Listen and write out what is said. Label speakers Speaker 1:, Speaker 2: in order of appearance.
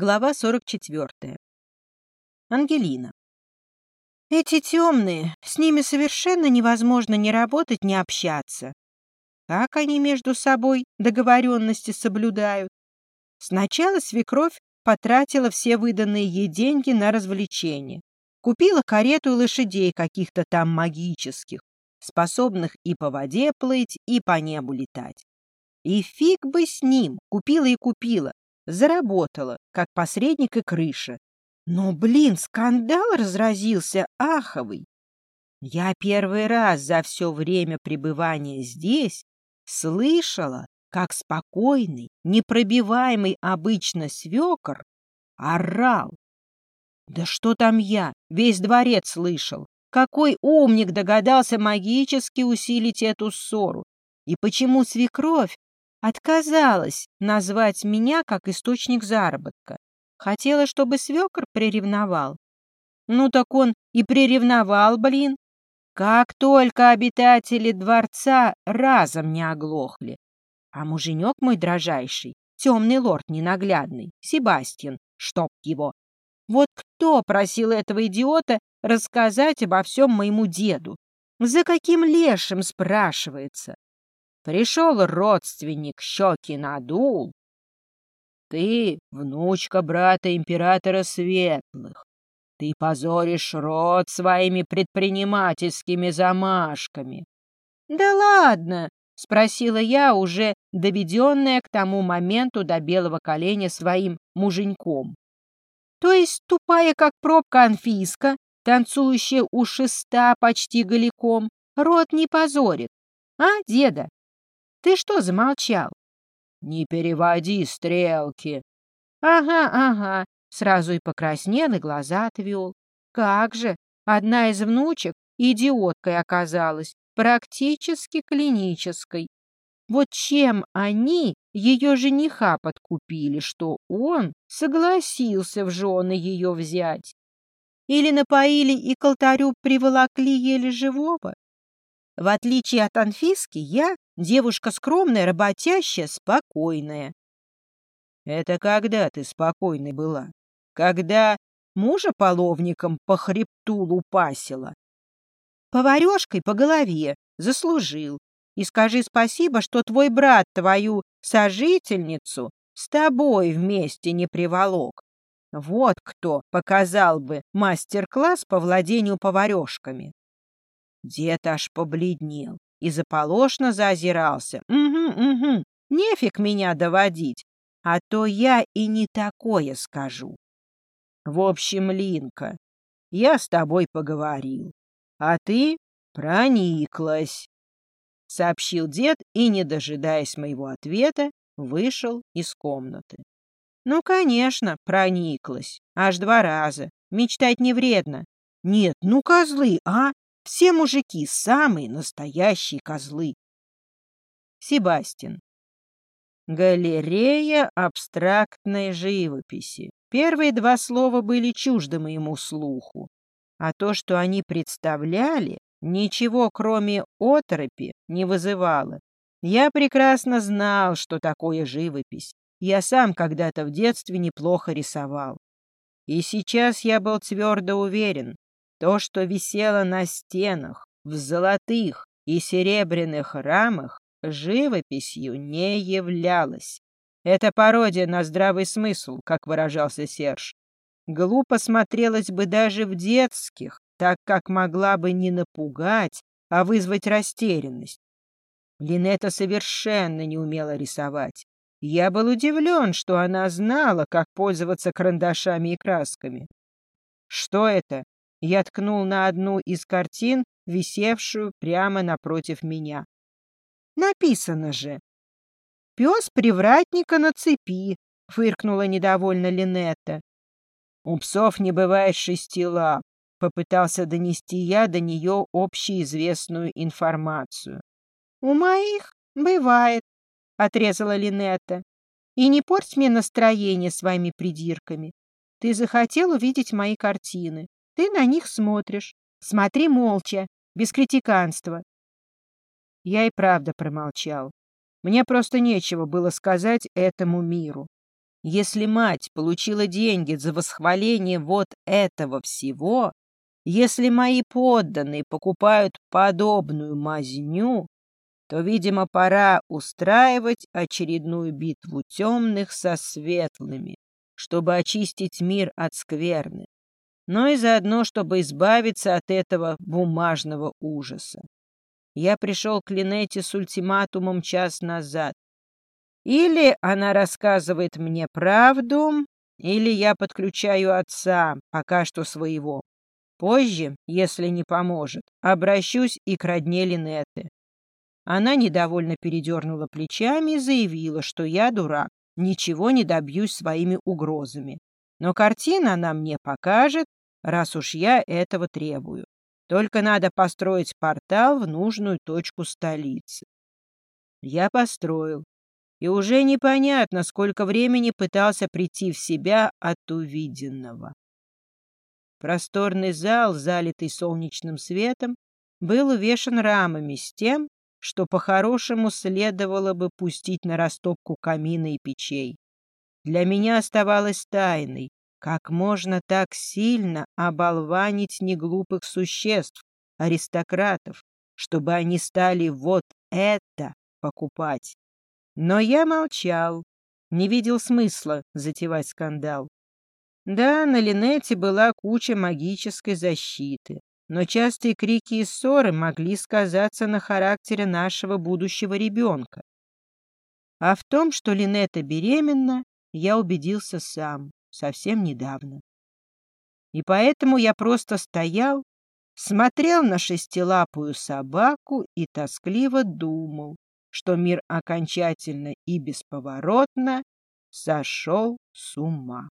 Speaker 1: Глава 44. Ангелина. Эти темные, с ними совершенно невозможно ни работать, ни общаться. Как они между собой договоренности соблюдают? Сначала свекровь потратила все выданные ей деньги на развлечения. Купила карету и лошадей каких-то там магических, способных и по воде плыть, и по небу летать. И фиг бы с ним, купила и купила, заработала, как посредник и крыша. Но, блин, скандал разразился аховый. Я первый раз за все время пребывания здесь слышала, как спокойный, непробиваемый обычно свекор орал. Да что там я, весь дворец слышал. Какой умник догадался магически усилить эту ссору? И почему свекровь Отказалась назвать меня как источник заработка. Хотела, чтобы свекр приревновал. Ну так он и приревновал, блин. Как только обитатели дворца разом не оглохли. А муженек мой дрожайший, темный лорд ненаглядный, Себастьян, чтоб его. Вот кто просил этого идиота рассказать обо всем моему деду? За каким лешим, спрашивается? Пришел родственник, щеки надул. Ты внучка брата императора Светлых. Ты позоришь род своими предпринимательскими замашками. — Да ладно, — спросила я, уже доведенная к тому моменту до белого коленя своим муженьком. — То есть тупая, как пробка Анфиска, танцующая у шеста почти голиком, рот не позорит. А, деда? Ты что замолчал? Не переводи стрелки. Ага, ага. Сразу и покраснел, и глаза отвел. Как же, одна из внучек идиоткой оказалась, практически клинической. Вот чем они ее жениха подкупили, что он согласился в жены ее взять? Или напоили и к приволокли еле живого? В отличие от Анфиски, я Девушка скромная, работящая, спокойная. Это когда ты спокойной была? Когда мужа половником по хребту лупасила? Поварешкой по голове заслужил. И скажи спасибо, что твой брат твою сожительницу с тобой вместе не приволок. Вот кто показал бы мастер-класс по владению поварешками. Дед аж побледнел и заполошно заозирался. «Угу, угу, нефиг меня доводить, а то я и не такое скажу. В общем, Линка, я с тобой поговорил, а ты прониклась», — сообщил дед и, не дожидаясь моего ответа, вышел из комнаты. «Ну, конечно, прониклась. Аж два раза. Мечтать не вредно. Нет, ну козлы, а? Все мужики самые настоящие козлы. Себастин. Галерея абстрактной живописи. Первые два слова были чужды моему слуху, а то, что они представляли, ничего кроме оторопи не вызывало. Я прекрасно знал, что такое живопись. Я сам когда-то в детстве неплохо рисовал. И сейчас я был твердо уверен, то, что висело на стенах, в золотых и серебряных рамах, живописью не являлось. Это пародия на здравый смысл, как выражался Серж. Глупо смотрелась бы даже в детских, так как могла бы не напугать, а вызвать растерянность. Линета совершенно не умела рисовать. Я был удивлен, что она знала, как пользоваться карандашами и красками. Что это? Я ткнул на одну из картин, висевшую прямо напротив меня. Написано же. «Пес привратника на цепи», — фыркнула недовольно Линетта. «У псов не бывает шести лап», — попытался донести я до нее общеизвестную информацию. «У моих бывает», — отрезала Линетта. «И не порть мне настроение своими придирками. Ты захотел увидеть мои картины. Ты на них смотришь. Смотри молча, без критиканства. Я и правда промолчал. Мне просто нечего было сказать этому миру. Если мать получила деньги за восхваление вот этого всего, если мои подданные покупают подобную мазню, то, видимо, пора устраивать очередную битву темных со светлыми, чтобы очистить мир от скверны, но и заодно, чтобы избавиться от этого бумажного ужаса. Я пришел к Линете с ультиматумом час назад. Или она рассказывает мне правду, или я подключаю отца, пока что своего. Позже, если не поможет, обращусь и к родне Линеты. Она недовольно передернула плечами и заявила, что я дурак, ничего не добьюсь своими угрозами. Но картина она мне покажет, раз уж я этого требую. Только надо построить портал в нужную точку столицы. Я построил. И уже непонятно, сколько времени пытался прийти в себя от увиденного. Просторный зал, залитый солнечным светом, был увешан рамами с тем, что по-хорошему следовало бы пустить на растопку камина и печей. Для меня оставалось тайной, как можно так сильно оболванить неглупых существ, аристократов, чтобы они стали вот это покупать. Но я молчал, не видел смысла затевать скандал. Да, на Линете была куча магической защиты, но частые крики и ссоры могли сказаться на характере нашего будущего ребенка. А в том, что Линета беременна, я убедился сам, совсем недавно. И поэтому я просто стоял, смотрел на шестилапую собаку и тоскливо думал, что мир окончательно и бесповоротно сошел с ума.